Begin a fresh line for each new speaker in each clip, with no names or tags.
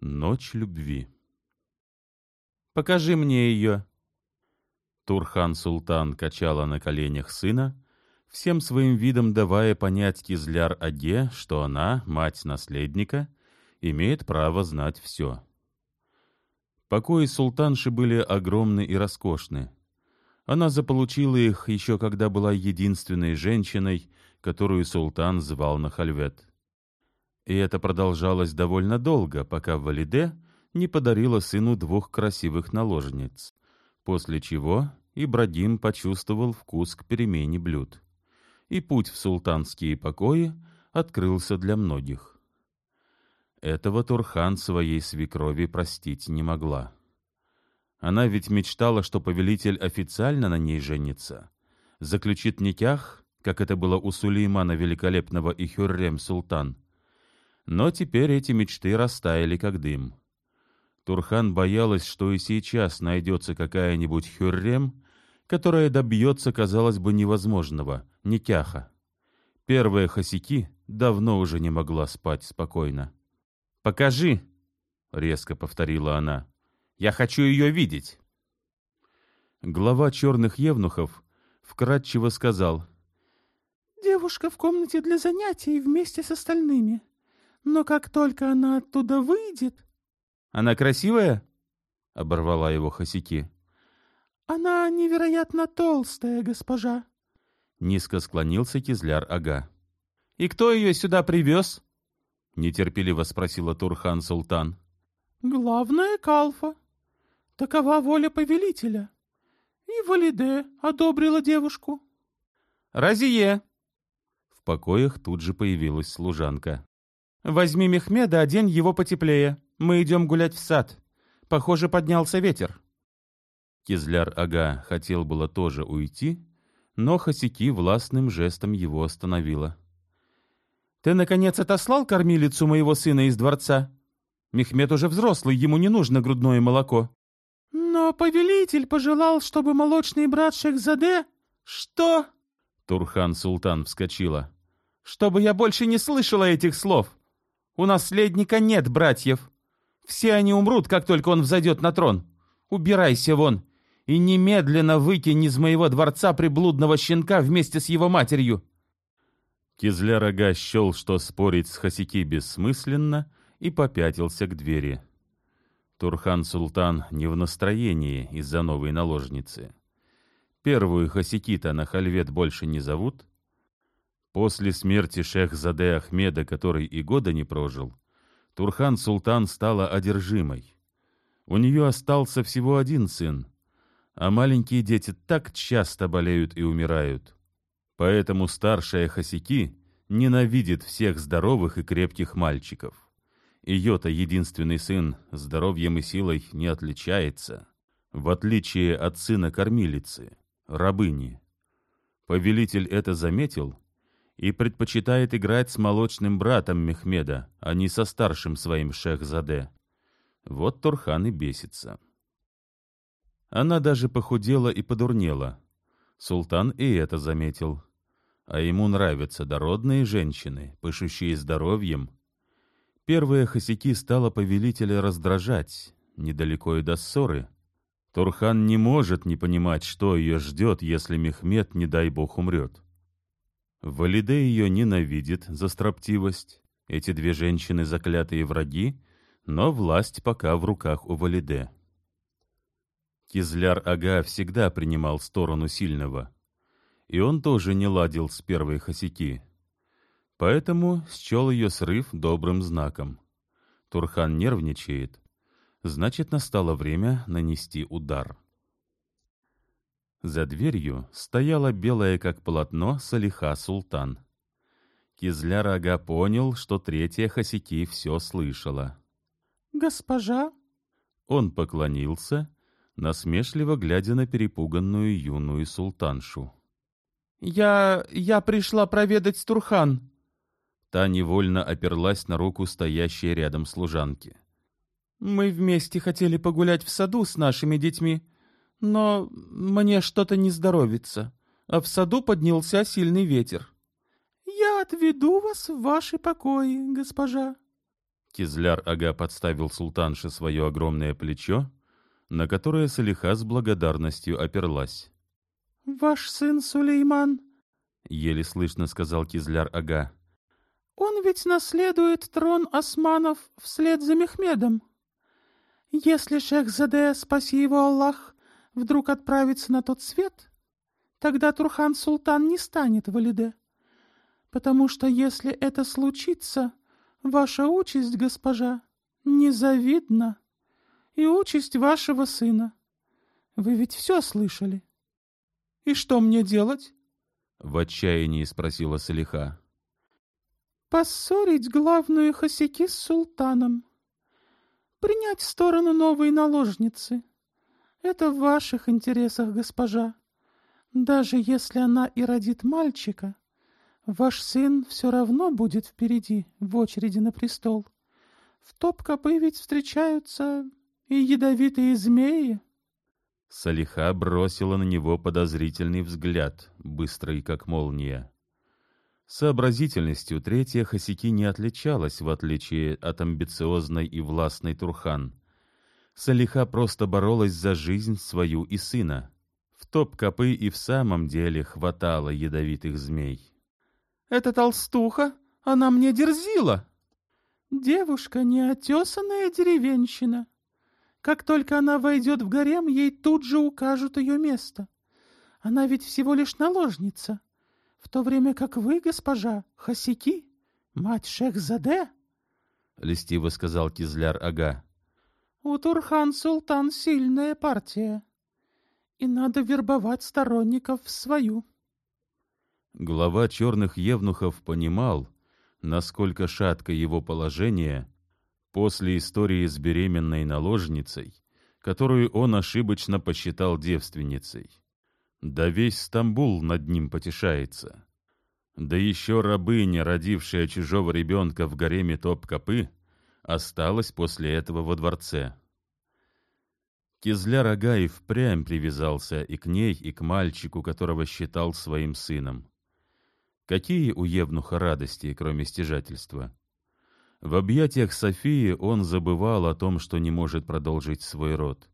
Ночь любви.
Покажи мне ее.
Турхан-султан качала на коленях сына, всем своим видом давая понять Кизляр-Аге, что она, мать наследника, имеет право знать все. Покои султанши были огромны и роскошны. Она заполучила их еще когда была единственной женщиной, которую султан звал на хальвет. И это продолжалось довольно долго, пока Валиде не подарила сыну двух красивых наложниц, после чего Ибрагим почувствовал вкус к перемене блюд. И путь в султанские покои открылся для многих. Этого Турхан своей свекрови простить не могла. Она ведь мечтала, что повелитель официально на ней женится, заключит никях, как это было у Сулеймана Великолепного и Хюррем Султан — но теперь эти мечты растаяли, как дым. Турхан боялась, что и сейчас найдется какая-нибудь хюррем, которая добьется, казалось бы, невозможного — никяха. Первая хосяки давно уже не могла спать спокойно.
«Покажи!» — резко повторила она. «Я хочу ее видеть!»
Глава черных евнухов вкратчиво сказал.
«Девушка в комнате для занятий вместе с остальными. Но как только она оттуда выйдет...
— Она красивая? — оборвала его Хосяки.
— Она невероятно толстая, госпожа.
Низко склонился Кизляр-ага.
— И кто ее сюда привез?
— нетерпеливо спросила Турхан-Султан.
— Главная Калфа. Такова воля повелителя. И Валиде одобрила девушку.
— Разие!
В покоях тут же появилась служанка.
Возьми Мехмеда, одень его потеплее. Мы идем гулять в сад. Похоже, поднялся ветер.
Кизляр-ага хотел было тоже уйти, но Хосяки властным жестом его остановила.
«Ты, наконец, отослал кормилицу моего сына из дворца? Мехмед уже взрослый, ему не нужно грудное молоко».
«Но повелитель пожелал, чтобы молочный брат Шехзаде...»
«Что?»
Турхан-Султан вскочила.
«Чтобы я больше не слышала этих слов!» У наследника нет братьев. Все они умрут, как только он взойдет на трон. Убирайся вон и немедленно выкинь из моего дворца приблудного щенка вместе с его матерью.
Кизляр-ага счел, что спорить с Хасики бессмысленно, и попятился к двери. Турхан-Султан не в настроении из-за новой наложницы. Первую Хасики-то на хальвет больше не зовут, После смерти шех-заде Ахмеда, который и года не прожил, Турхан-Султан стала одержимой. У нее остался всего один сын, а маленькие дети так часто болеют и умирают. Поэтому старшая Хасики ненавидит всех здоровых и крепких мальчиков. Ее-то единственный сын здоровьем и силой не отличается, в отличие от сына кормилицы, рабыни. Повелитель это заметил — и предпочитает играть с молочным братом Мехмеда, а не со старшим своим шехзаде. Вот Турхан и бесится. Она даже похудела и подурнела. Султан и это заметил. А ему нравятся дородные женщины, пышущие здоровьем. Первая Хосяки стала повелителя раздражать, недалеко и до ссоры. Турхан не может не понимать, что ее ждет, если Мехмед, не дай бог, умрет. Валиде ее ненавидит за строптивость. Эти две женщины заклятые враги, но власть пока в руках у Валиде. Кизляр-ага всегда принимал сторону сильного, и он тоже не ладил с первой хосяки. Поэтому счел ее срыв добрым знаком. Турхан нервничает, значит, настало время нанести удар. За дверью стояла белая как полотно Салиха Султан. Кизляр-ага понял, что третья Хасики все слышала.
«Госпожа?»
Он поклонился, насмешливо глядя на перепуганную юную султаншу.
«Я... я пришла проведать Турхан».
Та невольно оперлась на руку стоящей рядом служанки.
«Мы вместе хотели погулять в саду с нашими детьми, но мне что-то не здоровится, а в саду поднялся сильный ветер.
Я отведу вас в ваши покои, госпожа.
Кизляр-ага подставил султанше свое огромное плечо, на которое Салиха с благодарностью оперлась.
«Ваш сын Сулейман», —
еле слышно сказал Кизляр-ага, —
«он ведь наследует трон османов вслед за Мехмедом. Если шех Заде, спаси его Аллах, вдруг отправится на тот свет, тогда Турхан-Султан не станет валиде, потому что если это случится, Ваша участь, госпожа, незавидна, и участь вашего сына. Вы ведь все слышали. И что мне делать?
В отчаянии спросила Салиха.
Поссорить главную Хосяки с султаном. Принять сторону новой наложницы. Это в ваших интересах, госпожа. Даже если она и родит мальчика, Ваш сын все равно будет впереди, в очереди на престол. В топ-копы ведь встречаются и ядовитые змеи.
Салиха бросила на него подозрительный взгляд, быстрый как молния. Сообразительностью третья Хасики не отличалась, в отличие от амбициозной и властной Турхан. Салиха просто боролась за жизнь свою и сына. В топ-копы и в самом деле хватало ядовитых змей.
Эта толстуха, она мне дерзила. Девушка неотесанная деревенщина. Как только она войдет в гарем, ей тут же укажут ее место. Она ведь всего лишь наложница, в то время как вы, госпожа, Хасики, мать Шехзаде, —
льстиво сказал Кизляр-ага.
— У Турхан-Султан сильная партия, и надо вербовать сторонников в свою.
Глава черных евнухов понимал, насколько шатко его положение после истории с беременной наложницей, которую он ошибочно посчитал девственницей. Да весь Стамбул над ним потешается. Да еще рабыня, родившая чужого ребенка в гареме Топ-Копы, осталась после этого во дворце. Кизляр Агаев прям привязался и к ней, и к мальчику, которого считал своим сыном. Какие у Евнуха радости, кроме стяжательства? В объятиях Софии он забывал о том, что не может продолжить свой род,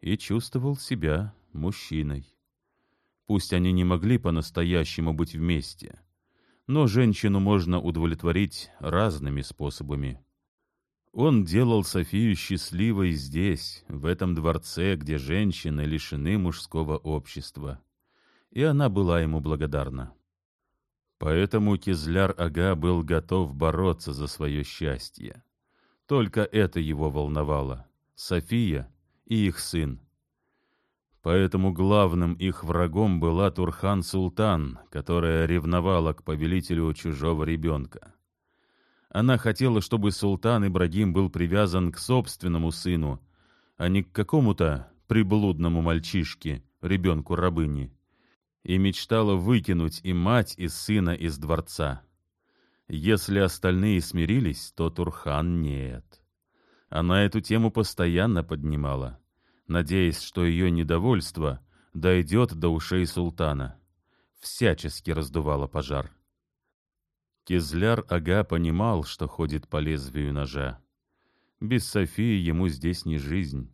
и чувствовал себя мужчиной. Пусть они не могли по-настоящему быть вместе, но женщину можно удовлетворить разными способами. Он делал Софию счастливой здесь, в этом дворце, где женщины лишены мужского общества, и она была ему благодарна. Поэтому Кизляр-ага был готов бороться за свое счастье. Только это его волновало — София и их сын. Поэтому главным их врагом была Турхан-Султан, которая ревновала к повелителю чужого ребенка. Она хотела, чтобы султан Ибрагим был привязан к собственному сыну, а не к какому-то приблудному мальчишке, ребенку рабыни и мечтала выкинуть и мать, и сына из дворца. Если остальные смирились, то Турхан нет. Она эту тему постоянно поднимала, надеясь, что ее недовольство дойдет до ушей султана. Всячески раздувала пожар. Кизляр-ага понимал, что ходит по лезвию ножа. Без Софии ему здесь не жизнь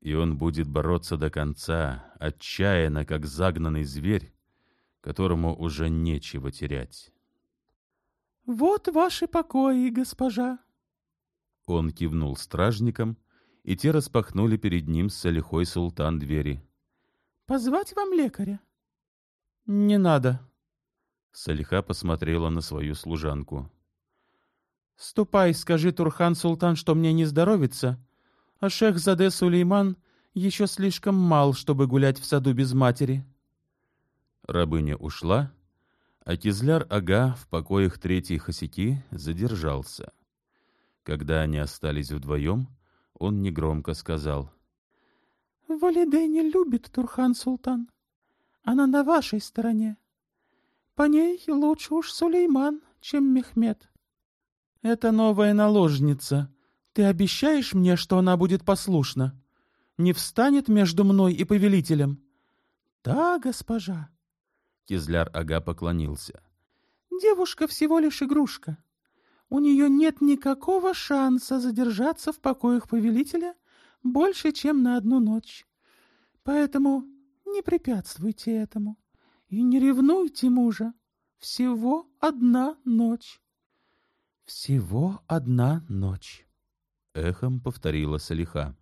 и он будет бороться до конца, отчаянно, как загнанный зверь, которому уже нечего терять.
«Вот ваши покои, госпожа!»
Он кивнул стражникам, и те распахнули перед ним с Салихой султан двери.
«Позвать вам лекаря?»
«Не надо!»
Салиха посмотрела на свою служанку.
«Ступай, скажи Турхан-Султан, что мне не здоровится, а шех Заде Сулейман еще слишком мал, чтобы гулять в саду без матери.
Рабыня ушла, а Кизляр-ага в покоях третьей хосяки задержался. Когда они остались вдвоем, он негромко сказал.
— Валиде не любит Турхан-Султан. Она на вашей стороне. По ней лучше уж Сулейман, чем Мехмед.
— Это новая наложница, ты обещаешь мне, что она будет послушна? Не встанет между мной и повелителем?
— Да, госпожа.
Кизляр-ага поклонился.
— Девушка всего лишь игрушка. у нее нет никакого шанса задержаться в покоях повелителя больше, чем на одну ночь. Поэтому не препятствуйте этому и не ревнуйте мужа. Всего одна ночь.
Всего одна ночь, эхом повторила Салиха.